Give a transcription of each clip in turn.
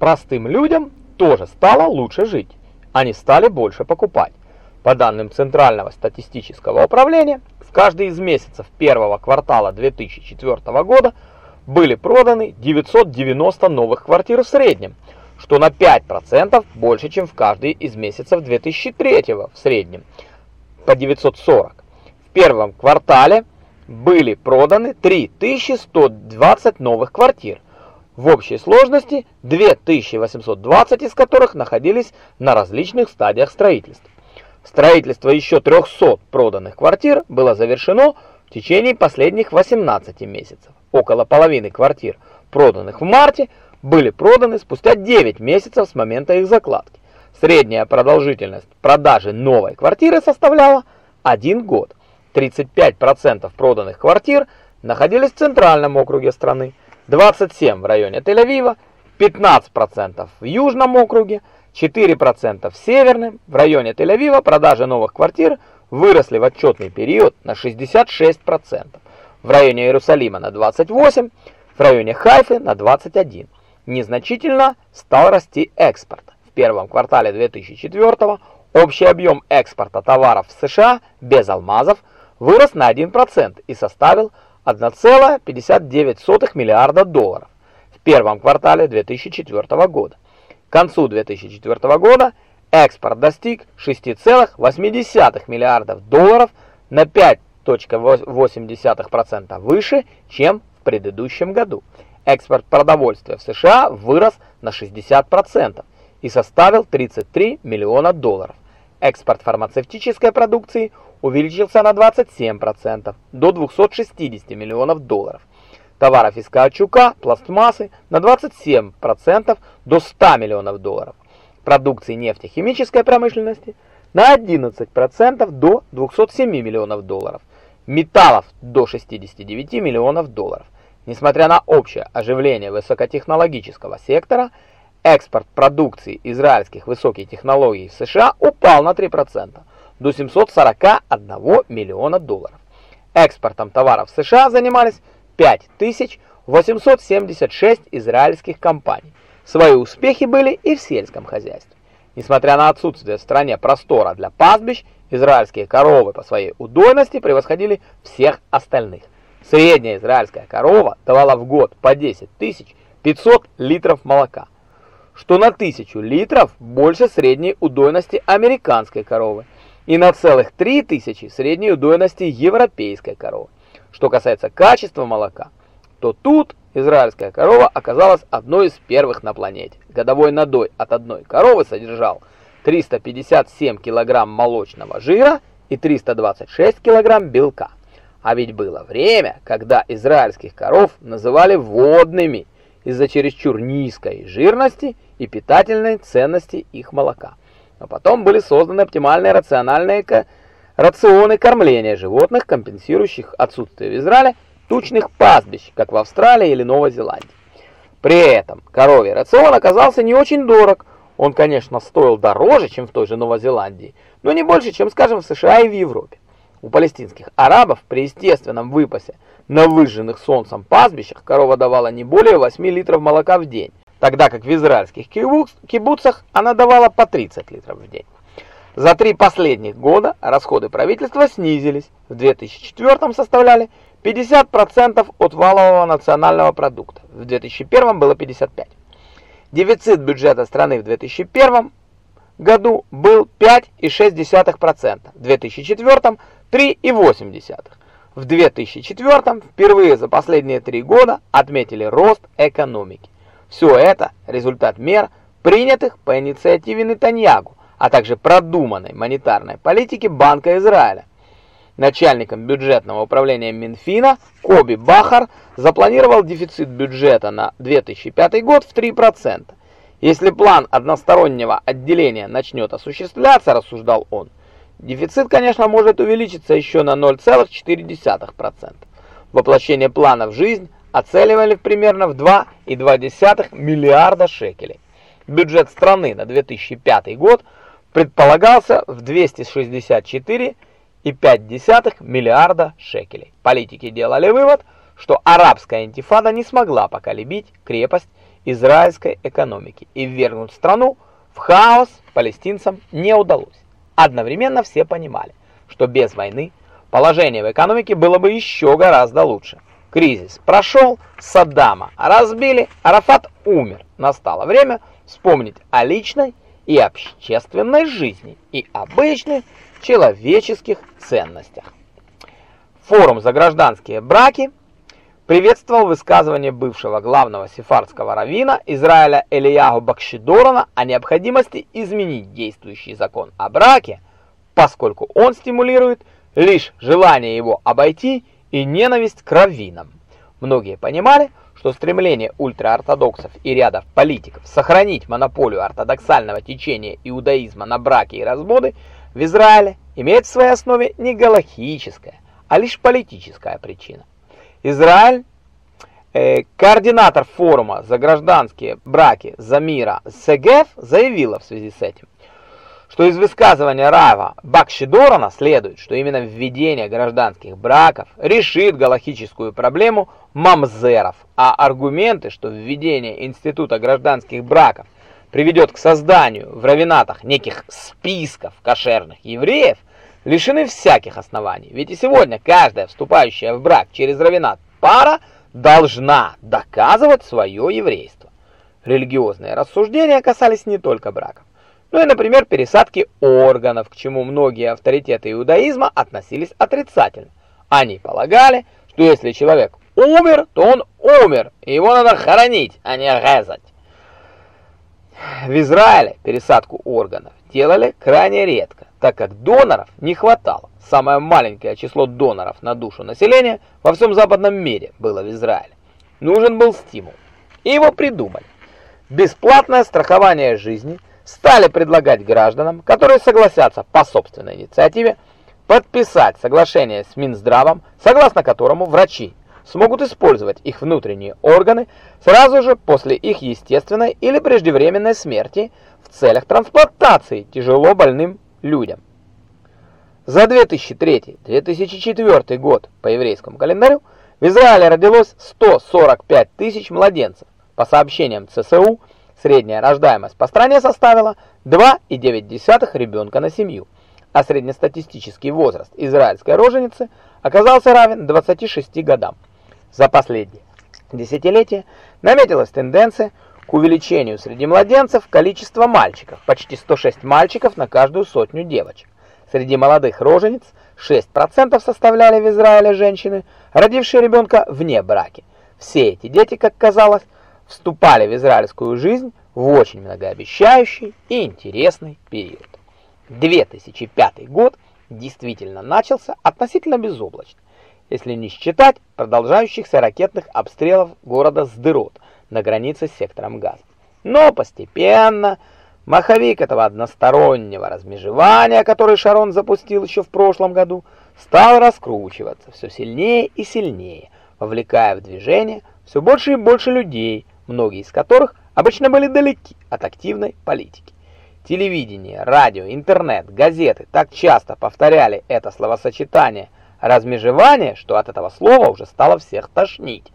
Простым людям тоже стало лучше жить. Они стали больше покупать. По данным Центрального статистического управления, в каждый из месяцев первого квартала 2004 года были проданы 990 новых квартир в среднем, что на 5% больше, чем в каждый из месяцев 2003 в среднем, по 940. В первом квартале были проданы 3120 новых квартир, в общей сложности 2820 из которых находились на различных стадиях строительства. Строительство еще 300 проданных квартир было завершено в течение последних 18 месяцев. Около половины квартир, проданных в марте, были проданы спустя 9 месяцев с момента их закладки. Средняя продолжительность продажи новой квартиры составляла 1 год. 35% проданных квартир находились в центральном округе страны, 27% в районе Тель-Авива, 15% в южном округе, 4% в северном. В районе Тель-Авива продажи новых квартир выросли в отчетный период на 66%, в районе Иерусалима на 28%, в районе Хайфы на 21%. Незначительно стал расти экспорт. В первом квартале 2004 общий объем экспорта товаров в США без алмазов вырос на 1% и составил 1,59 миллиарда долларов в первом квартале 2004 года. К концу 2004 года экспорт достиг 6,8 миллиардов долларов на 5,8% выше, чем в предыдущем году. Экспорт продовольствия в США вырос на 60% и составил 33 миллиона долларов. Экспорт фармацевтической продукции увеличился на 27% до 260 миллионов долларов. Товаров из каучука, пластмассы на 27% до 100 миллионов долларов, продукции нефтехимической промышленности на 11% до 207 миллионов долларов, металлов до 69 миллионов долларов. Несмотря на общее оживление высокотехнологического сектора, экспорт продукции израильских высоких технологий в США упал на 3% до 741 миллиона долларов. Экспортом товаров в США занимались 5876 израильских компаний. Свои успехи были и в сельском хозяйстве. Несмотря на отсутствие в стране простора для пастбищ, израильские коровы по своей удойности превосходили всех остальных. Средняя израильская корова давала в год по 10 500 литров молока, что на 1000 литров больше средней удойности американской коровы и на целых 3000 средней удойности европейской коровы. Что касается качества молока, то тут израильская корова оказалась одной из первых на планете. Годовой надой от одной коровы содержал 357 килограмм молочного жира и 326 килограмм белка. А ведь было время, когда израильских коров называли водными из-за чересчур низкой жирности и питательной ценности их молока. Но потом были созданы оптимальные рациональные рационы кормления животных, компенсирующих отсутствие в Израиле тучных пастбищ, как в Австралии или Новой Зеландии. При этом коровий рацион оказался не очень дорог. Он, конечно, стоил дороже, чем в той же Новой Зеландии, но не больше, чем, скажем, в США и в Европе. У палестинских арабов при естественном выпасе на выжженных солнцем пастбищах корова давала не более 8 литров молока в день, тогда как в израильских кибуцах она давала по 30 литров в день. За три последних года расходы правительства снизились. В 2004 составляли 50% от валового национального продукта. В 2001 было 55. Дефицит бюджета страны в 2001 году был 5,6%, в 2004 3,8%. В 2004 впервые за последние три года отметили рост экономики. Все это результат мер, принятых по инициативе Нетаньягу, а также продуманной монетарной политики Банка Израиля. Начальником бюджетного управления Минфина Коби Бахар запланировал дефицит бюджета на 2005 год в 3%. Если план одностороннего отделения начнет осуществляться, рассуждал он, дефицит, конечно, может увеличиться еще на 0,4%. Воплощение плана в жизнь оценивали примерно в 2,2 миллиарда шекелей. Бюджет страны на 2005 год – предполагался в 264,5 миллиарда шекелей. Политики делали вывод, что арабская интифада не смогла поколебить крепость израильской экономики и ввергнуть страну в хаос палестинцам не удалось. Одновременно все понимали, что без войны положение в экономике было бы еще гораздо лучше. Кризис прошел, Саддама разбили, Арафат умер. Настало время вспомнить о личной и общественной жизни и обычных человеческих ценностях. Форум за гражданские браки приветствовал высказывание бывшего главного сефардского раввина Израиля Элиягу Бакшидорона о необходимости изменить действующий закон о браке, поскольку он стимулирует лишь желание его обойти и ненависть к раввинам. Многие понимали, что стремление ультраортодоксов и рядов политиков сохранить монополию ортодоксального течения иудаизма на браки и разводы в Израиле имеет в своей основе не галактическая, а лишь политическая причина. Израиль, э, координатор форума за гражданские браки за мира Сегев заявила в связи с этим, что из высказывания Рава Бакшидорона следует, что именно введение гражданских браков решит галактическую проблему мамзеров, а аргументы, что введение института гражданских браков приведет к созданию в равинатах неких списков кошерных евреев, лишены всяких оснований. Ведь и сегодня каждая вступающая в брак через равинат пара должна доказывать свое еврейство. Религиозные рассуждения касались не только браков. Ну и, например, пересадки органов, к чему многие авторитеты иудаизма относились отрицательно. Они полагали, что если человек умер, то он умер, и его надо хоронить, а не резать. В Израиле пересадку органов делали крайне редко, так как доноров не хватало. Самое маленькое число доноров на душу населения во всем западном мире было в Израиле. Нужен был стимул. И его придумали. Бесплатное страхование жизни – стали предлагать гражданам, которые согласятся по собственной инициативе, подписать соглашение с Минздравом, согласно которому врачи смогут использовать их внутренние органы сразу же после их естественной или преждевременной смерти в целях трансплантации тяжело больным людям. За 2003-2004 год по еврейскому календарю в Израиле родилось 145 тысяч младенцев. По сообщениям ЦСУ, Средняя рождаемость по стране составила 2,9 ребенка на семью, а среднестатистический возраст израильской роженицы оказался равен 26 годам. За последние десятилетия наметилась тенденция к увеличению среди младенцев количества мальчиков, почти 106 мальчиков на каждую сотню девочек. Среди молодых рожениц 6% составляли в Израиле женщины, родившие ребенка вне браки. Все эти дети, как казалось, вступали в израильскую жизнь в очень многообещающий и интересный период. 2005 год действительно начался относительно безоблачно, если не считать продолжающихся ракетных обстрелов города Сдырот на границе с сектором Газа. Но постепенно маховик этого одностороннего размежевания, который Шарон запустил еще в прошлом году, стал раскручиваться все сильнее и сильнее, вовлекая в движение все больше и больше людей, многие из которых обычно были далеки от активной политики. Телевидение, радио, интернет, газеты так часто повторяли это словосочетание размежевание, что от этого слова уже стало всех тошнить.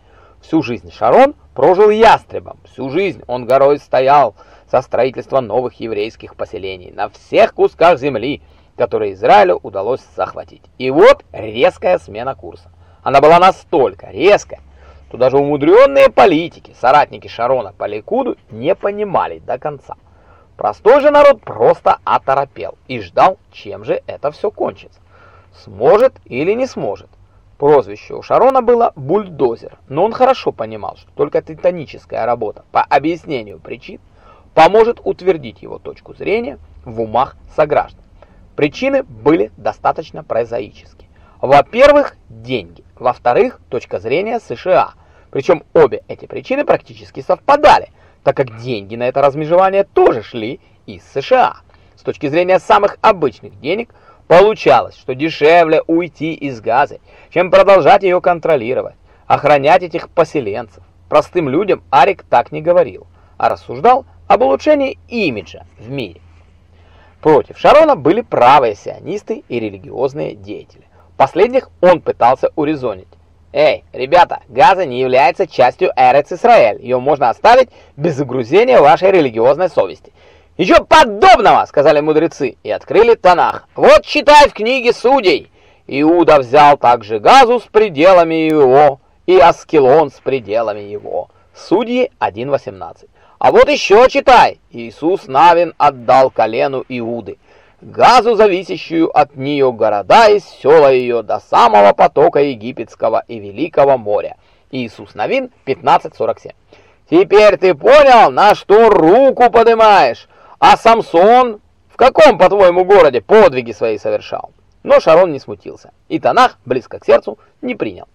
Всю жизнь Шарон прожил ястребом, всю жизнь он горой стоял за строительство новых еврейских поселений на всех кусках земли, которые Израилю удалось захватить. И вот резкая смена курса. Она была настолько резкая, что даже умудренные политики, соратники Шарона по Ликуду, не понимали до конца. Простой же народ просто оторопел и ждал, чем же это все кончится. Сможет или не сможет. Прозвище у Шарона было «бульдозер», но он хорошо понимал, что только титаническая работа по объяснению причин поможет утвердить его точку зрения в умах сограждан. Причины были достаточно прозаические. Во-первых, деньги. Во-вторых, точка зрения США – причем обе эти причины практически совпадали, так как деньги на это размежевание тоже шли из США. С точки зрения самых обычных денег, получалось, что дешевле уйти из Газы, чем продолжать ее контролировать, охранять этих поселенцев. Простым людям Арик так не говорил, а рассуждал об улучшении имиджа в мире. Против Шарона были правые сионисты и религиозные деятели. Последних он пытался урезонить. «Эй, ребята, Газа не является частью Эрец-Исраэль. Ее можно оставить без загрузения вашей религиозной совести». «Ничего подобного!» — сказали мудрецы и открыли Танах. «Вот читай в книге судей!» Иуда взял также Газу с пределами его и Аскелон с пределами его. Судьи 1.18. А вот еще читай. Иисус Навин отдал колену Иуды. Газу, зависящую от нее города и села ее до самого потока Египетского и Великого моря. Иисус Навин 15.47. Теперь ты понял, на что руку поднимаешь? А Самсон в каком, по-твоему, городе подвиги свои совершал? Но Шарон не смутился, и Танах, близко к сердцу, не принял.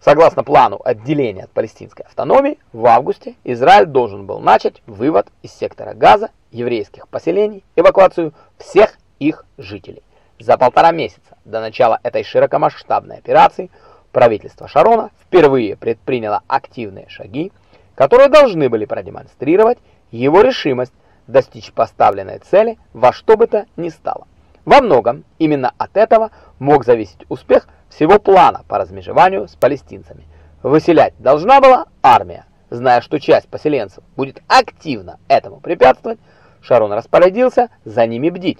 Согласно плану отделения от палестинской автономии, в августе Израиль должен был начать вывод из сектора Газа еврейских поселений, эвакуацию всех их жителей. За полтора месяца до начала этой широкомасштабной операции правительство Шарона впервые предприняло активные шаги, которые должны были продемонстрировать его решимость достичь поставленной цели во что бы то ни стало. Во многом именно от этого мог зависеть успех всего плана по размежеванию с палестинцами. Выселять должна была армия. Зная, что часть поселенцев будет активно этому препятствовать, Шарон распорядился за ними бдить.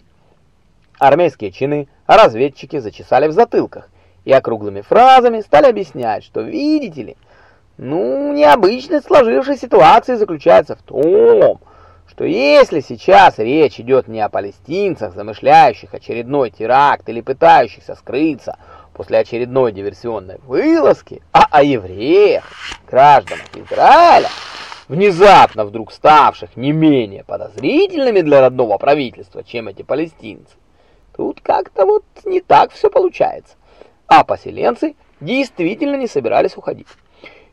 Армейские чины, разведчики зачесали в затылках и округлыми фразами стали объяснять, что, видите ли, ну, необычность сложившейся ситуации заключается в том, что если сейчас речь идет не о палестинцах, замышляющих очередной теракт или пытающихся скрыться после очередной диверсионной вылазки, а о евреях, гражданах Израиля, внезапно вдруг ставших не менее подозрительными для родного правительства, чем эти палестинцы, тут как-то вот не так все получается. А поселенцы действительно не собирались уходить.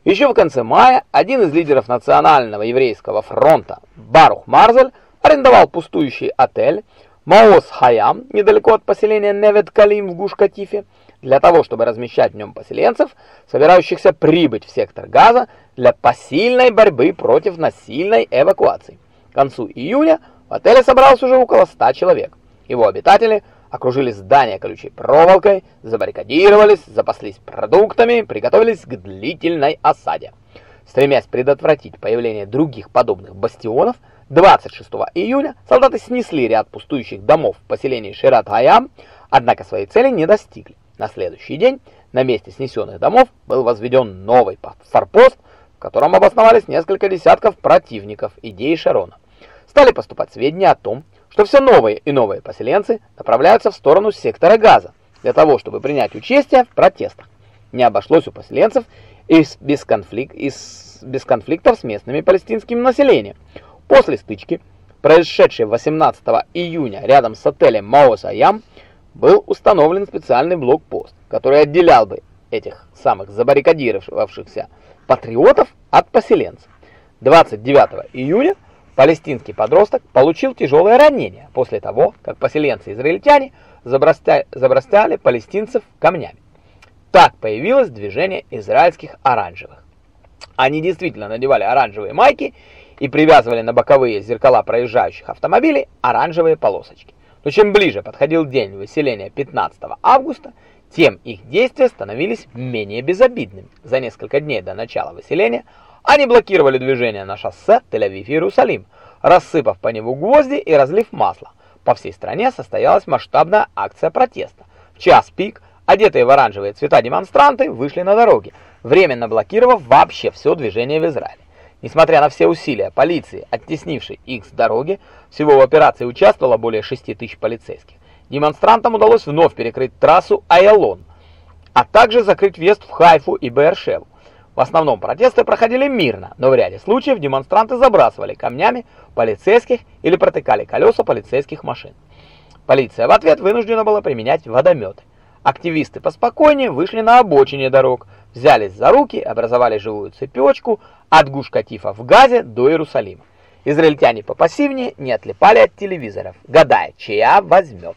Еще в конце мая один из лидеров Национального еврейского фронта, Барух Марзель, арендовал пустующий отель Маос Хаям, недалеко от поселения Невет-Калим в Гуш-Катифе, для того, чтобы размещать в нем поселенцев, собирающихся прибыть в сектор Газа для посильной борьбы против насильной эвакуации. К концу июня в отеле собралось уже около 100 человек. Его обитатели – окружили здание колючей проволокой, забаррикадировались, запаслись продуктами, приготовились к длительной осаде. Стремясь предотвратить появление других подобных бастионов, 26 июня солдаты снесли ряд пустующих домов в поселении Шират-Хаям, однако своей цели не достигли. На следующий день на месте снесенных домов был возведен новый форпост, в котором обосновались несколько десятков противников идеи Шарона. Стали поступать сведения о том, что все новые и новые поселенцы направляются в сторону сектора газа для того, чтобы принять участие в протестах. Не обошлось у поселенцев и без, конфликт, и без конфликтов с местными палестинским населением. После стычки, произошедшей 18 июня рядом с отелем Маос-Аям, был установлен специальный блокпост, который отделял бы этих самых забаррикадировавшихся патриотов от поселенцев. 29 июня Палестинский подросток получил тяжелое ранение после того, как поселенцы-израильтяне забросали палестинцев камнями. Так появилось движение израильских оранжевых. Они действительно надевали оранжевые майки и привязывали на боковые зеркала проезжающих автомобилей оранжевые полосочки. Но чем ближе подходил день выселения 15 августа, тем их действия становились менее безобидными. За несколько дней до начала выселения они блокировали движение на шоссе Тель-Авив-Иерусалим, рассыпав по нему гвозди и разлив масло. По всей стране состоялась масштабная акция протеста. В час пик одетые в оранжевые цвета демонстранты вышли на дороги, временно блокировав вообще все движение в Израиле. Несмотря на все усилия полиции, оттеснившей их с дороги, всего в операции участвовало более 6 тысяч полицейских. Демонстрантам удалось вновь перекрыть трассу Айалон, а также закрыть въезд в Хайфу и Бершеву. В основном протесты проходили мирно, но в ряде случаев демонстранты забрасывали камнями полицейских или протыкали колеса полицейских машин. Полиция в ответ вынуждена была применять водометы. Активисты поспокойнее вышли на обочине дорог, взялись за руки, образовали живую цепочку от Гуш-Катифа в Газе до Иерусалима. Израильтяне попассивнее не отлипали от телевизоров, гадая, чья возьмет.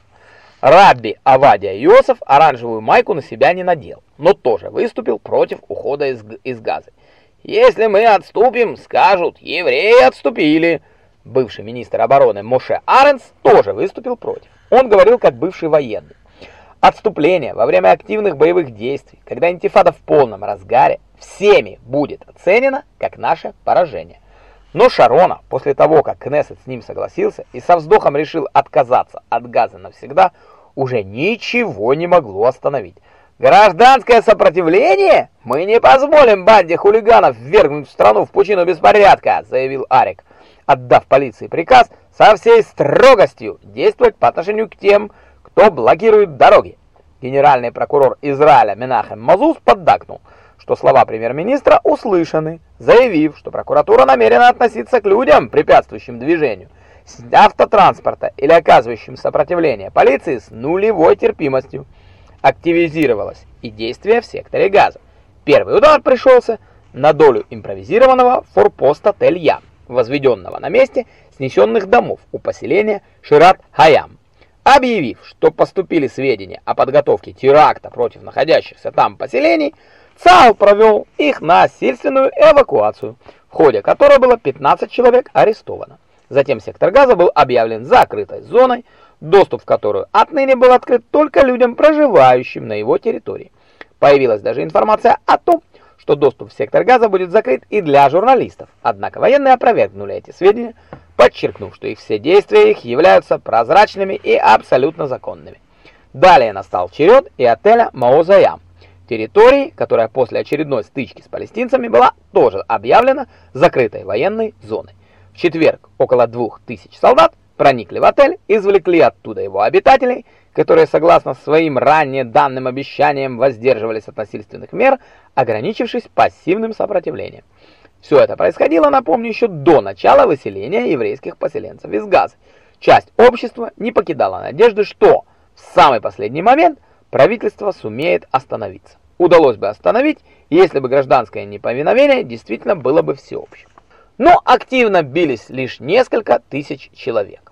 Рабби Авадия Иосиф оранжевую майку на себя не надел, но тоже выступил против ухода из, из Газы. «Если мы отступим, скажут, евреи отступили». Бывший министр обороны Моше Аренс тоже выступил против. Он говорил как бывший военный. Отступление во время активных боевых действий, когда интифада в полном разгаре, всеми будет оценено как наше поражение. Но Шарона, после того, как Кнессет с ним согласился и со вздохом решил отказаться от газа навсегда, уже ничего не могло остановить. «Гражданское сопротивление? Мы не позволим банде хулиганов ввергнуть страну в пучину беспорядка», заявил Арик, отдав полиции приказ со всей строгостью действовать по отношению к тем, кто блокирует дороги. Генеральный прокурор Израиля Менахем Мазус поддакнул – что слова премьер-министра услышаны, заявив, что прокуратура намерена относиться к людям, препятствующим движению, автотранспорта или оказывающим сопротивление полиции с нулевой терпимостью. Активизировалось и действие в секторе газа. Первый удар пришелся на долю импровизированного форпоста Тель-Ям, возведенного на месте снесенных домов у поселения Шират-Хаям. Объявив, что поступили сведения о подготовке теракта против находящихся там поселений, ЦАУ провел их на насильственную эвакуацию, в ходе которой было 15 человек арестовано. Затем сектор газа был объявлен закрытой зоной, доступ в которую отныне был открыт только людям, проживающим на его территории. Появилась даже информация о том, что доступ в сектор газа будет закрыт и для журналистов. Однако военные опровергнули эти сведения, подчеркнув, что их все действия их являются прозрачными и абсолютно законными. Далее настал черед и отеля Маозаям, территории, которая после очередной стычки с палестинцами была тоже объявлена закрытой военной зоной. В четверг около двух тысяч солдат проникли в отель, извлекли оттуда его обитателей, которые, согласно своим ранее данным обещаниям, воздерживались от насильственных мер, ограничившись пассивным сопротивлением. Все это происходило, напомню, еще до начала выселения еврейских поселенцев из Газы. Часть общества не покидала надежды, что в самый последний момент правительство сумеет остановиться удалось бы остановить, если бы гражданское неповиновение действительно было бы всеобщим. Но активно бились лишь несколько тысяч человек.